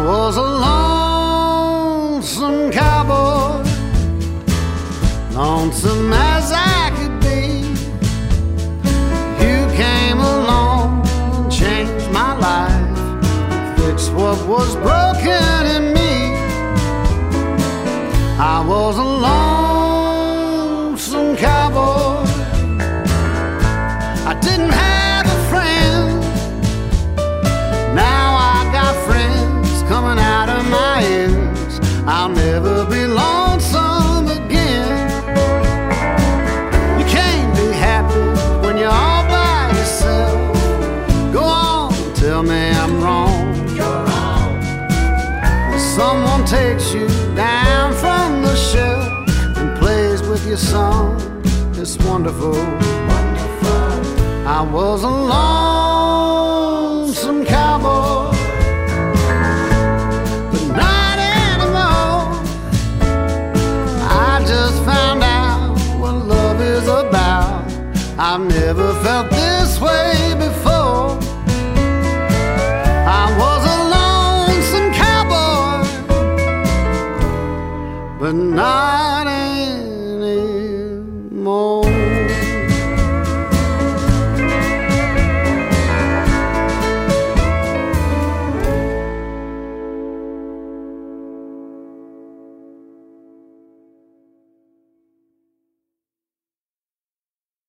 I was a lonesome cowboy, lonesome as I could be. You came along and changed my life, fixed what was broken in me. I was a lonesome cowboy. I'll never be lonesome again. You can't be happy when you're all by yourself. Go on, tell me I'm wrong. When someone takes you down from the shelf and plays with your song, it's wonderful. I was a lonesome cowboy, I never felt this way before. I was a lonesome cowboy, but not anymore.